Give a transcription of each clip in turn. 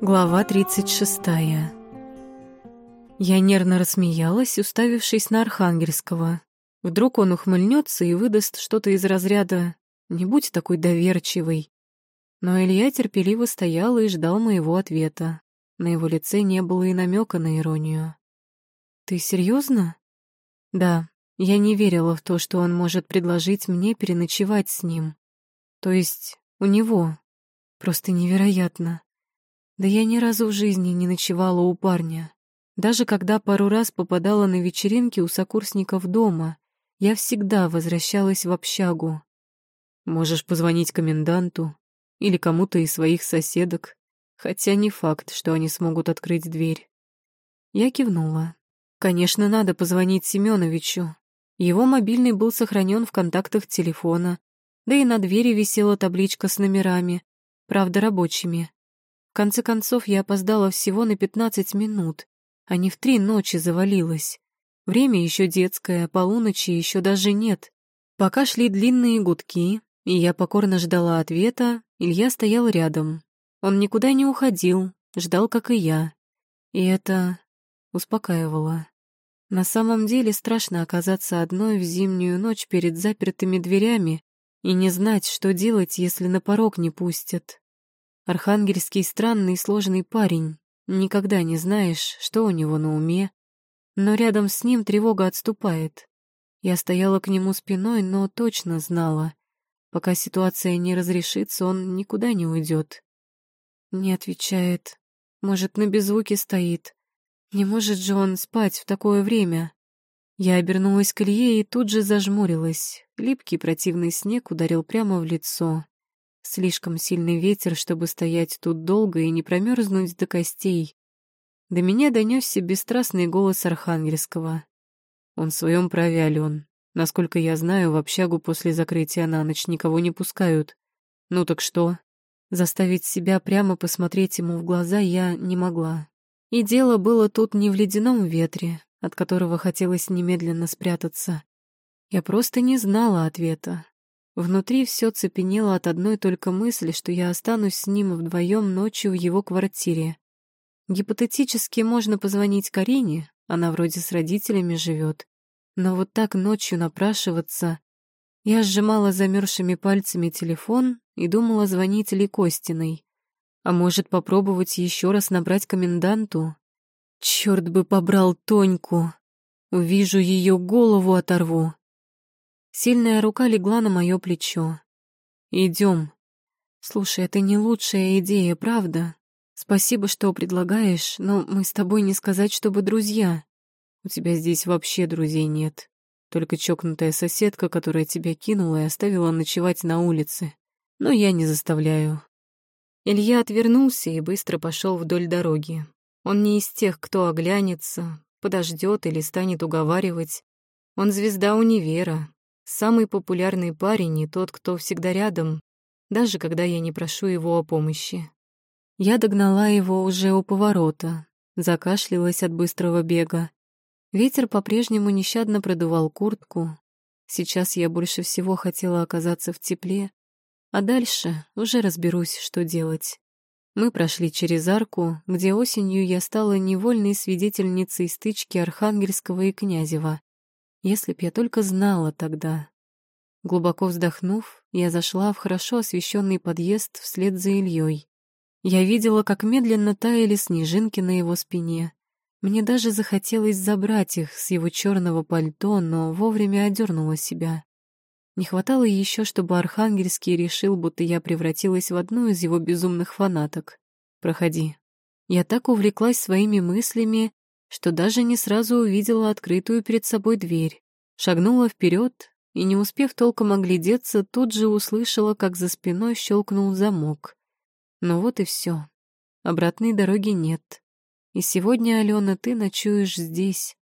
Глава 36. Я нервно рассмеялась, уставившись на Архангельского. Вдруг он ухмыльнется и выдаст что-то из разряда «Не будь такой доверчивый». Но Илья терпеливо стоял и ждал моего ответа. На его лице не было и намека на иронию. «Ты серьезно? «Да, я не верила в то, что он может предложить мне переночевать с ним. То есть у него. Просто невероятно. Да я ни разу в жизни не ночевала у парня. Даже когда пару раз попадала на вечеринки у сокурсников дома, я всегда возвращалась в общагу. Можешь позвонить коменданту или кому-то из своих соседок, хотя не факт, что они смогут открыть дверь. Я кивнула. Конечно, надо позвонить Семеновичу. Его мобильный был сохранен в контактах телефона, да и на двери висела табличка с номерами, правда, рабочими. Конце концов, я опоздала всего на 15 минут, а не в три ночи завалилась. Время еще детское, полуночи еще даже нет. Пока шли длинные гудки, и я покорно ждала ответа, Илья стоял рядом. Он никуда не уходил, ждал, как и я. И это успокаивало. На самом деле страшно оказаться одной в зимнюю ночь перед запертыми дверями и не знать, что делать, если на порог не пустят. Архангельский странный сложный парень. Никогда не знаешь, что у него на уме. Но рядом с ним тревога отступает. Я стояла к нему спиной, но точно знала. Пока ситуация не разрешится, он никуда не уйдет. Не отвечает. Может, на беззвуке стоит. Не может же он спать в такое время. Я обернулась к Илье и тут же зажмурилась. Липкий противный снег ударил прямо в лицо. Слишком сильный ветер, чтобы стоять тут долго и не промерзнуть до костей. До меня донесся бесстрастный голос Архангельского. Он в своем праве, Ален. Насколько я знаю, в общагу после закрытия на ночь никого не пускают. Ну так что? Заставить себя прямо посмотреть ему в глаза я не могла. И дело было тут не в ледяном ветре, от которого хотелось немедленно спрятаться. Я просто не знала ответа. Внутри все цепенело от одной только мысли, что я останусь с ним вдвоем ночью в его квартире. Гипотетически можно позвонить Карине, она вроде с родителями живет. Но вот так ночью напрашиваться... Я сжимала замерзшими пальцами телефон и думала звонить Ли Костиной. А может, попробовать еще раз набрать коменданту? Черт бы побрал Тоньку! Увижу ее голову оторву. Сильная рука легла на мое плечо. Идем. Слушай, это не лучшая идея, правда? Спасибо, что предлагаешь, но мы с тобой не сказать, чтобы друзья. У тебя здесь вообще друзей нет. Только чокнутая соседка, которая тебя кинула и оставила ночевать на улице. Но я не заставляю. Илья отвернулся и быстро пошел вдоль дороги. Он не из тех, кто оглянется, подождет или станет уговаривать. Он звезда универа, Самый популярный парень и тот, кто всегда рядом, даже когда я не прошу его о помощи. Я догнала его уже у поворота, закашлялась от быстрого бега. Ветер по-прежнему нещадно продувал куртку. Сейчас я больше всего хотела оказаться в тепле, а дальше уже разберусь, что делать. Мы прошли через арку, где осенью я стала невольной свидетельницей стычки Архангельского и Князева. Если б я только знала тогда. Глубоко вздохнув, я зашла в хорошо освещенный подъезд вслед за Ильей. Я видела, как медленно таяли снежинки на его спине. Мне даже захотелось забрать их с его черного пальто, но вовремя одернула себя. Не хватало еще, чтобы Архангельский решил, будто я превратилась в одну из его безумных фанаток. Проходи. Я так увлеклась своими мыслями, что даже не сразу увидела открытую перед собой дверь. Шагнула вперед и, не успев толком оглядеться, тут же услышала, как за спиной щелкнул замок. Ну вот и все. Обратной дороги нет. И сегодня, Алена, ты ночуешь здесь.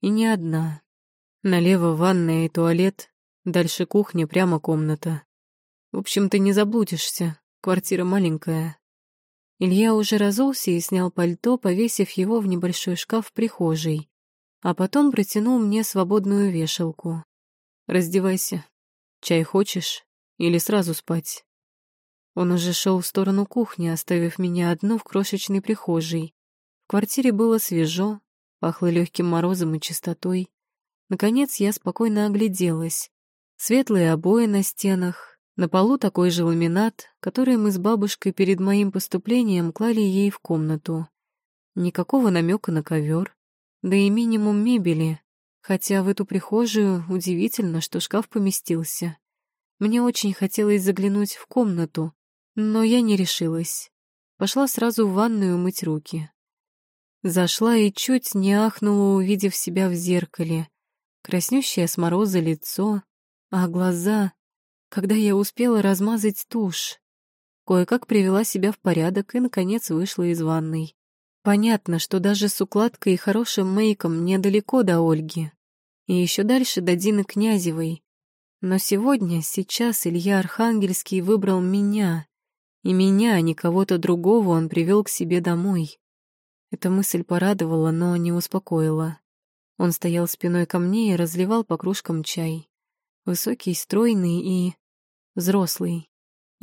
И не одна. Налево ванная и туалет, дальше кухня, прямо комната. В общем, ты не заблудишься, квартира маленькая. Илья уже разулся и снял пальто, повесив его в небольшой шкаф в прихожей, а потом протянул мне свободную вешалку. «Раздевайся. Чай хочешь? Или сразу спать?» Он уже шел в сторону кухни, оставив меня одну в крошечной прихожей. В квартире было свежо, пахло легким морозом и чистотой. Наконец я спокойно огляделась. Светлые обои на стенах, на полу такой же ламинат, который мы с бабушкой перед моим поступлением клали ей в комнату. Никакого намека на ковер, да и минимум мебели, хотя в эту прихожую удивительно, что шкаф поместился. Мне очень хотелось заглянуть в комнату, но я не решилась. Пошла сразу в ванную мыть руки. Зашла и чуть не ахнула, увидев себя в зеркале. Краснющее с мороза лицо, а глаза... Когда я успела размазать тушь. Кое-как привела себя в порядок и, наконец, вышла из ванной. Понятно, что даже с укладкой и хорошим мейком недалеко до Ольги. И еще дальше до Дины Князевой. Но сегодня, сейчас Илья Архангельский выбрал меня. И меня, а не кого-то другого, он привел к себе домой. Эта мысль порадовала, но не успокоила. Он стоял спиной ко мне и разливал по кружкам чай. Высокий, стройный и... взрослый.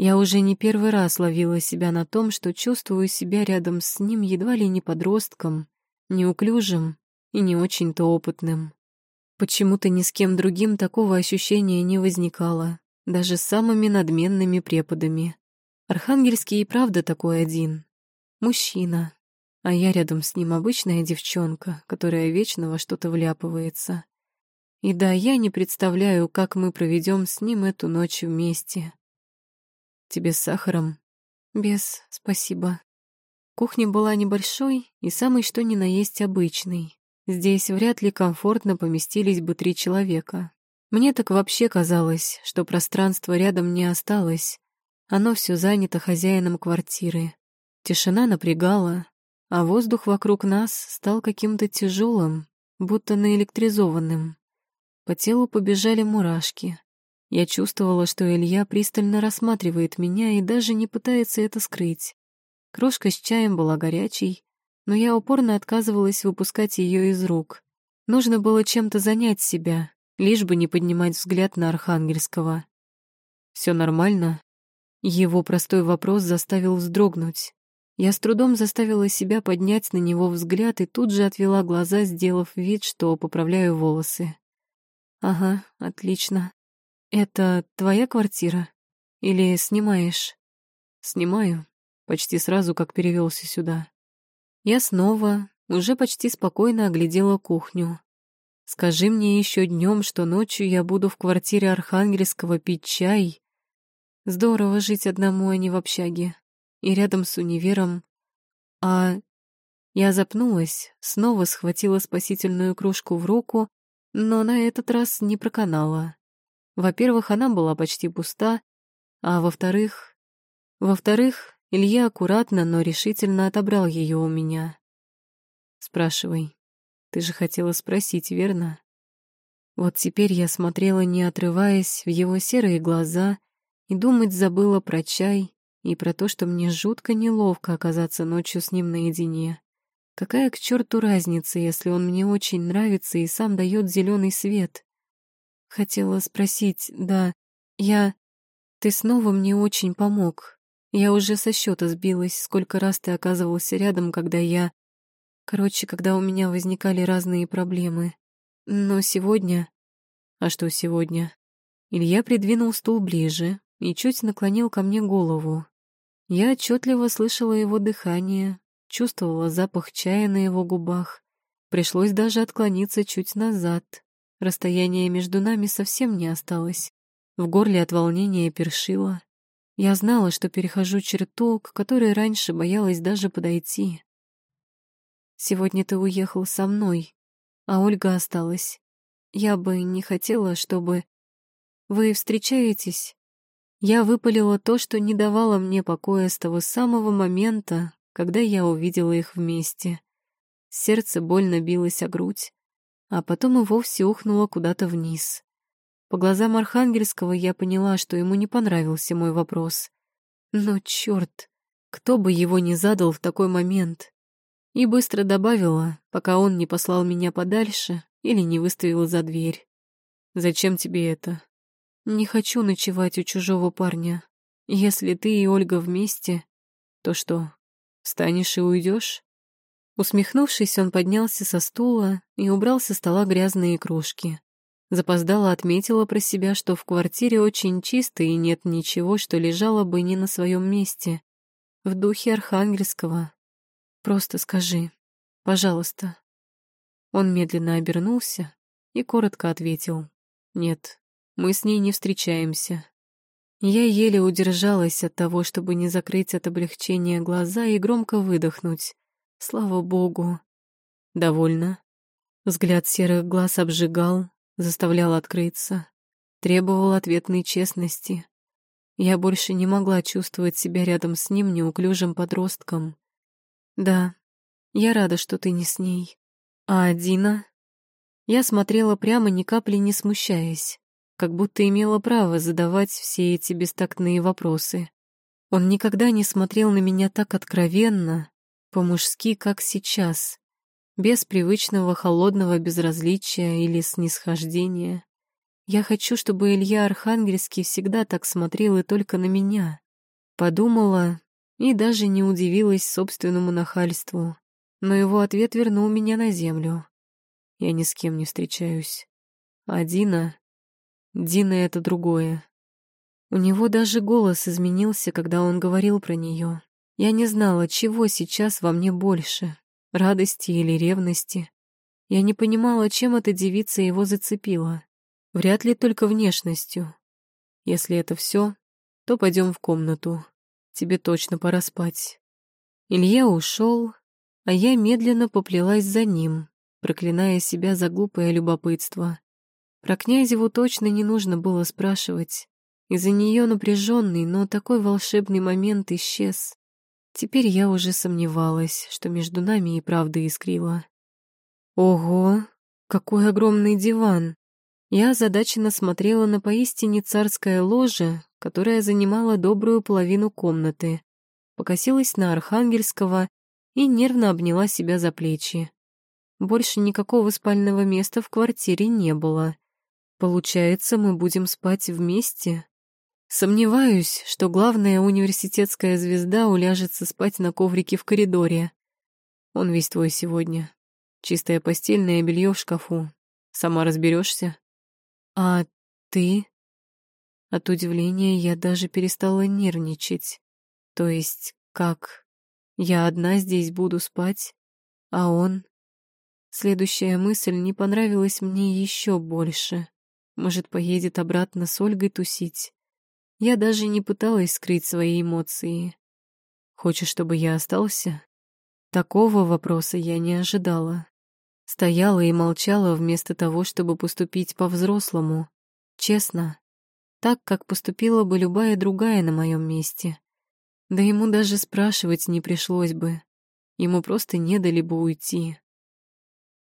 Я уже не первый раз ловила себя на том, что чувствую себя рядом с ним едва ли не подростком, неуклюжим и не очень-то опытным. Почему-то ни с кем другим такого ощущения не возникало, даже с самыми надменными преподами. Архангельский и правда такой один. Мужчина. А я рядом с ним обычная девчонка, которая вечно во что-то вляпывается. И да, я не представляю, как мы проведем с ним эту ночь вместе. Тебе с сахаром? Без, спасибо. Кухня была небольшой и самый что ни на есть обычный. Здесь вряд ли комфортно поместились бы три человека. Мне так вообще казалось, что пространства рядом не осталось, оно все занято хозяином квартиры. Тишина напрягала, а воздух вокруг нас стал каким-то тяжелым, будто наэлектризованным. По телу побежали мурашки. Я чувствовала, что Илья пристально рассматривает меня и даже не пытается это скрыть. Кружка с чаем была горячей, но я упорно отказывалась выпускать ее из рук. Нужно было чем-то занять себя, лишь бы не поднимать взгляд на Архангельского. Все нормально?» Его простой вопрос заставил вздрогнуть. Я с трудом заставила себя поднять на него взгляд и тут же отвела глаза, сделав вид, что поправляю волосы. «Ага, отлично. Это твоя квартира? Или снимаешь?» «Снимаю. Почти сразу, как перевелся сюда». Я снова, уже почти спокойно оглядела кухню. «Скажи мне еще днем, что ночью я буду в квартире Архангельского пить чай, Здорово жить одному, а не в общаге. И рядом с универом. А я запнулась, снова схватила спасительную кружку в руку, но на этот раз не проканала. Во-первых, она была почти пуста, а во-вторых... Во-вторых, Илья аккуратно, но решительно отобрал ее у меня. «Спрашивай. Ты же хотела спросить, верно?» Вот теперь я смотрела, не отрываясь, в его серые глаза и думать забыла про чай и про то, что мне жутко неловко оказаться ночью с ним наедине. Какая к черту разница, если он мне очень нравится и сам дает зеленый свет? Хотела спросить, да, я... Ты снова мне очень помог. Я уже со счета сбилась, сколько раз ты оказывался рядом, когда я... Короче, когда у меня возникали разные проблемы. Но сегодня... А что сегодня? Илья придвинул стул ближе, и чуть наклонил ко мне голову. Я отчетливо слышала его дыхание, чувствовала запах чая на его губах. Пришлось даже отклониться чуть назад. Расстояние между нами совсем не осталось. В горле от волнения першило. Я знала, что перехожу черту, к которой раньше боялась даже подойти. «Сегодня ты уехал со мной, а Ольга осталась. Я бы не хотела, чтобы... Вы встречаетесь?» Я выпалила то, что не давало мне покоя с того самого момента, когда я увидела их вместе. Сердце больно билось о грудь, а потом и вовсе ухнуло куда-то вниз. По глазам Архангельского я поняла, что ему не понравился мой вопрос. Но черт, кто бы его не задал в такой момент. И быстро добавила, пока он не послал меня подальше или не выставил за дверь. «Зачем тебе это? Не хочу ночевать у чужого парня. Если ты и Ольга вместе, то что, встанешь и уйдешь? Усмехнувшись, он поднялся со стула и убрал со стола грязные кружки. Запоздала отметила про себя, что в квартире очень чисто и нет ничего, что лежало бы не на своем месте. В духе Архангельского. Просто скажи, пожалуйста. Он медленно обернулся и коротко ответил. Нет, мы с ней не встречаемся. Я еле удержалась от того, чтобы не закрыть от облегчения глаза и громко выдохнуть. Слава богу. Довольно. Взгляд серых глаз обжигал, заставлял открыться, требовал ответной честности. Я больше не могла чувствовать себя рядом с ним неуклюжим подростком. Да, я рада, что ты не с ней. А Дина? Я смотрела прямо, ни капли не смущаясь как будто имела право задавать все эти бестактные вопросы. Он никогда не смотрел на меня так откровенно, по-мужски, как сейчас, без привычного холодного безразличия или снисхождения. Я хочу, чтобы Илья Архангельский всегда так смотрел и только на меня. Подумала и даже не удивилась собственному нахальству, но его ответ вернул меня на землю. Я ни с кем не встречаюсь. А Дина Дина — это другое. У него даже голос изменился, когда он говорил про нее. Я не знала, чего сейчас во мне больше — радости или ревности. Я не понимала, чем эта девица его зацепила. Вряд ли только внешностью. Если это все, то пойдем в комнату. Тебе точно пора спать. Илья ушел, а я медленно поплелась за ним, проклиная себя за глупое любопытство. Про Князеву точно не нужно было спрашивать. Из-за нее напряженный, но такой волшебный момент исчез. Теперь я уже сомневалась, что между нами и правда искрило. Ого, какой огромный диван! Я озадаченно смотрела на поистине царское ложе, которое занимало добрую половину комнаты, покосилась на Архангельского и нервно обняла себя за плечи. Больше никакого спального места в квартире не было. Получается, мы будем спать вместе? Сомневаюсь, что главная университетская звезда уляжется спать на коврике в коридоре. Он весь твой сегодня. Чистое постельное белье в шкафу. Сама разберешься. А ты? От удивления я даже перестала нервничать. То есть, как? Я одна здесь буду спать, а он... Следующая мысль не понравилась мне еще больше. Может, поедет обратно с Ольгой тусить. Я даже не пыталась скрыть свои эмоции. Хочешь, чтобы я остался? Такого вопроса я не ожидала. Стояла и молчала вместо того, чтобы поступить по-взрослому. Честно. Так, как поступила бы любая другая на моем месте. Да ему даже спрашивать не пришлось бы. Ему просто не дали бы уйти.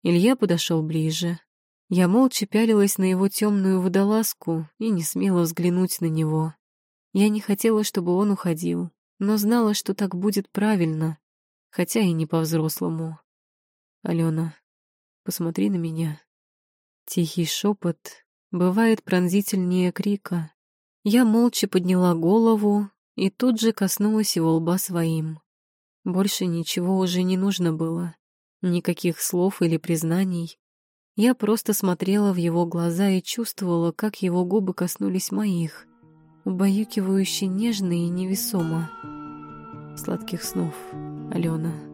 Илья подошел ближе, я молча пялилась на его темную водолазку и не смела взглянуть на него. Я не хотела, чтобы он уходил, но знала, что так будет правильно, хотя и не по-взрослому. «Алена, посмотри на меня». Тихий шепот бывает пронзительнее крика. Я молча подняла голову и тут же коснулась его лба своим. Больше ничего уже не нужно было. Никаких слов или признаний. Я просто смотрела в его глаза и чувствовала, как его губы коснулись моих, убаюкивающе нежно и невесомо. Сладких снов, Алена.